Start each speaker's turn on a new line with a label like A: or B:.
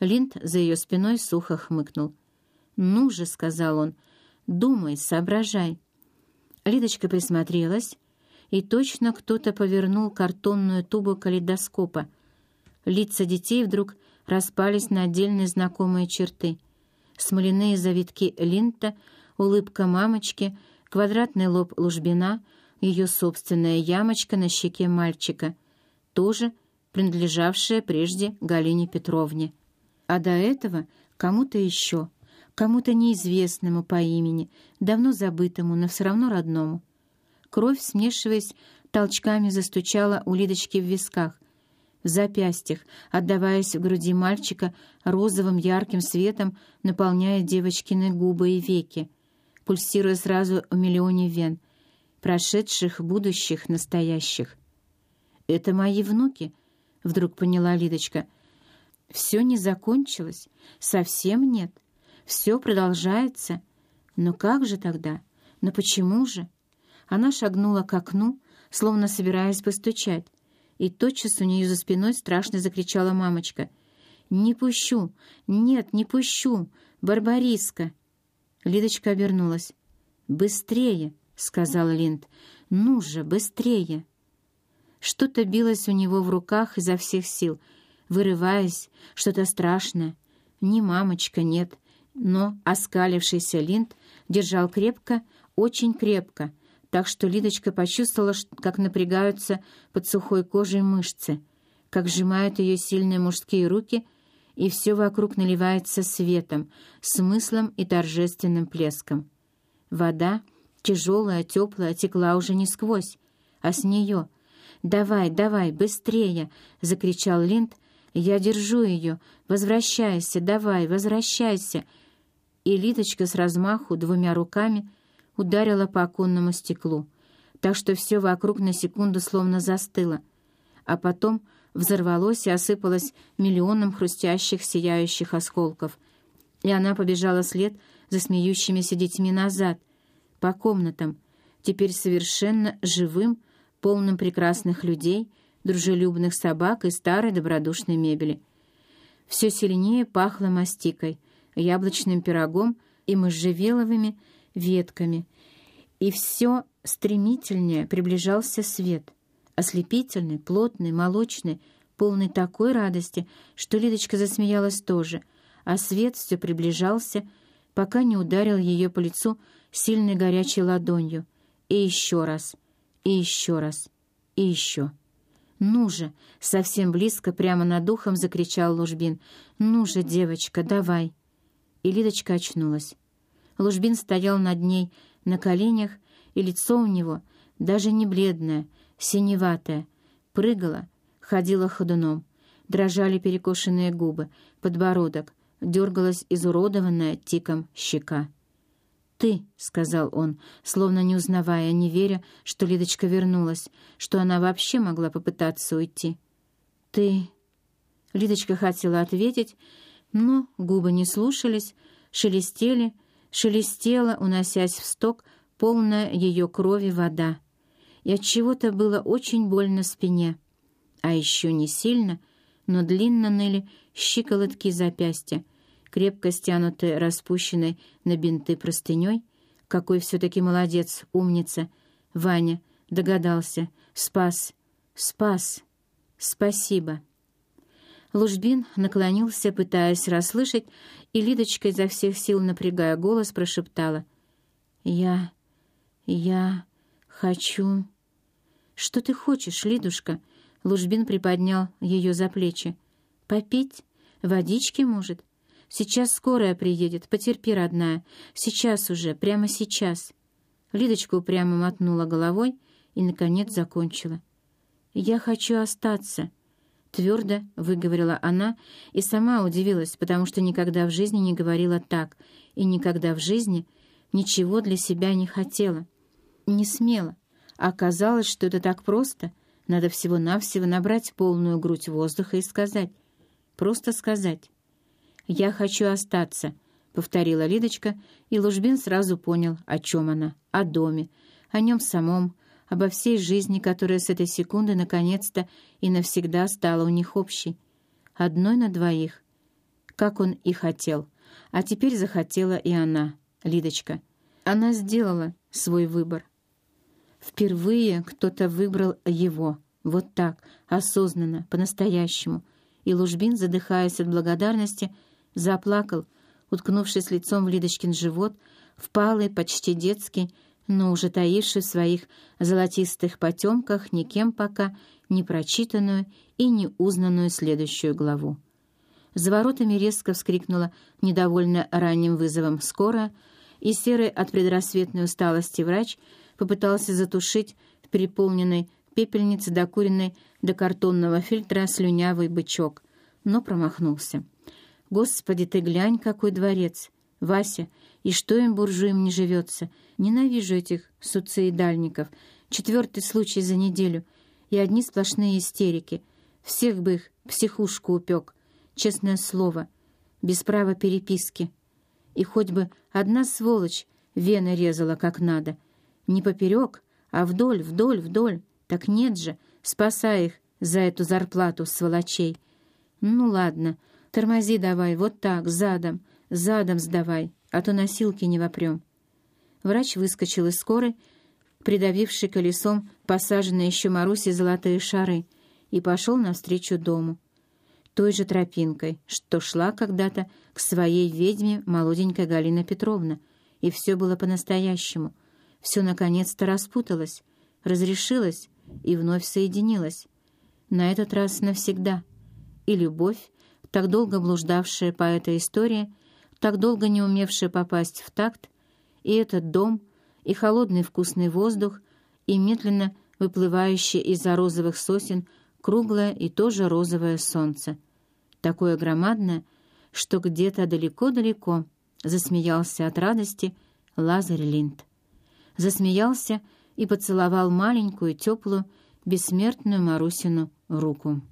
A: Линд за ее спиной сухо хмыкнул. «Ну же», — сказал он, — «думай, соображай». Лидочка присмотрелась, и точно кто-то повернул картонную тубу калейдоскопа. Лица детей вдруг распались на отдельные знакомые черты. Смоляные завитки линта, улыбка мамочки, квадратный лоб лужбина, ее собственная ямочка на щеке мальчика, тоже принадлежавшая прежде Галине Петровне. А до этого кому-то еще, кому-то неизвестному по имени, давно забытому, но все равно родному. Кровь, смешиваясь, толчками застучала у Лидочки в висках, в запястьях, отдаваясь в груди мальчика розовым ярким светом, наполняя девочкины губы и веки, пульсируя сразу в миллионе вен, прошедших, будущих, настоящих. «Это мои внуки», — вдруг поняла Лидочка. «Все не закончилось, совсем нет, все продолжается. Но как же тогда? Но почему же?» Она шагнула к окну, словно собираясь постучать, и тотчас у нее за спиной страшно закричала мамочка. «Не пущу! Нет, не пущу! Барбариска!» Лидочка обернулась. «Быстрее!» — сказал Линд. «Ну же, быстрее!» Что-то билось у него в руках изо всех сил, вырываясь, что-то страшное. Ни мамочка, нет, но оскалившийся Линд держал крепко, очень крепко, так что Лидочка почувствовала, как напрягаются под сухой кожей мышцы, как сжимают ее сильные мужские руки, и все вокруг наливается светом, смыслом и торжественным плеском. Вода, тяжелая, теплая, текла уже не сквозь, а с нее. «Давай, давай, быстрее!» — закричал Линд. «Я держу ее! Возвращайся, давай, возвращайся!» И Лидочка с размаху двумя руками — ударила по оконному стеклу, так что все вокруг на секунду словно застыло, а потом взорвалось и осыпалось миллионом хрустящих, сияющих осколков, и она побежала след за смеющимися детьми назад, по комнатам, теперь совершенно живым, полным прекрасных людей, дружелюбных собак и старой добродушной мебели. Все сильнее пахло мастикой, яблочным пирогом и можжевеловыми ветками, и все стремительнее приближался свет, ослепительный, плотный, молочный, полный такой радости, что Лидочка засмеялась тоже, а свет все приближался, пока не ударил ее по лицу сильной горячей ладонью. И еще раз, и еще раз, и еще. «Ну же!» — совсем близко, прямо над ухом закричал Лужбин. «Ну же, девочка, давай!» И Лидочка очнулась. Лужбин стоял над ней на коленях, и лицо у него, даже не бледное, синеватое, прыгало, ходило ходуном. Дрожали перекошенные губы, подбородок, дергалась изуродованная тиком щека. «Ты», — сказал он, словно не узнавая, не веря, что Лидочка вернулась, что она вообще могла попытаться уйти. «Ты...» Лидочка хотела ответить, но губы не слушались, шелестели, шелестела, уносясь в сток, полная ее крови вода. И от чего-то было очень больно спине. А еще не сильно, но длинно ныли щиколотки запястья, крепко стянутые распущенной на бинты простыней. Какой все-таки молодец, умница. Ваня догадался. Спас, спас, спасибо. Лужбин наклонился, пытаясь расслышать, и Лидочка изо всех сил, напрягая голос, прошептала. «Я... я... хочу...» «Что ты хочешь, Лидушка?» Лужбин приподнял ее за плечи. «Попить? Водички, может? Сейчас скорая приедет, потерпи, родная. Сейчас уже, прямо сейчас». Лидочка упрямо мотнула головой и, наконец, закончила. «Я хочу остаться». Твердо выговорила она и сама удивилась, потому что никогда в жизни не говорила так и никогда в жизни ничего для себя не хотела. Не смела. Оказалось, что это так просто. Надо всего-навсего набрать полную грудь воздуха и сказать. Просто сказать. «Я хочу остаться», — повторила Лидочка, и Лужбин сразу понял, о чем она. О доме, о нем самом, обо всей жизни, которая с этой секунды наконец-то и навсегда стала у них общей. Одной на двоих. как он и хотел. А теперь захотела и она, Лидочка. Она сделала свой выбор. Впервые кто-то выбрал его, вот так, осознанно, по-настоящему. И Лужбин, задыхаясь от благодарности, заплакал, уткнувшись лицом в Лидочкин живот, впалый, почти детский, но уже таивший в своих золотистых потемках никем пока не прочитанную и не узнанную следующую главу. За воротами резко вскрикнула, недовольно ранним вызовом скорая, и серый от предрассветной усталости врач попытался затушить в переполненной пепельнице докуренной до картонного фильтра слюнявый бычок, но промахнулся. «Господи, ты глянь, какой дворец! Вася, и что им, буржуям, не живется? Ненавижу этих суцидальников. Четвертый случай за неделю. И одни сплошные истерики. Всех бы их психушку упек. Честное слово. Без права переписки. И хоть бы одна сволочь вены резала как надо. Не поперек, а вдоль, вдоль, вдоль. Так нет же, спасай их за эту зарплату сволочей. Ну ладно, тормози давай, вот так, задом, задом сдавай, а то носилки не вопрем. Врач выскочил из скорой, придавивший колесом посаженные еще Маруси золотые шары, и пошел навстречу дому. Той же тропинкой, что шла когда-то к своей ведьме молоденькая Галина Петровна, и все было по-настоящему. Все наконец-то распуталось, разрешилось и вновь соединилось. На этот раз навсегда. И любовь, так долго блуждавшая по этой истории, так долго не умевшая попасть в такт, и этот дом, и холодный вкусный воздух, и медленно выплывающее из-за розовых сосен круглое и тоже розовое солнце. Такое громадное, что где-то далеко-далеко засмеялся от радости Лазарь Линд. Засмеялся и поцеловал маленькую, теплую, бессмертную Марусину руку.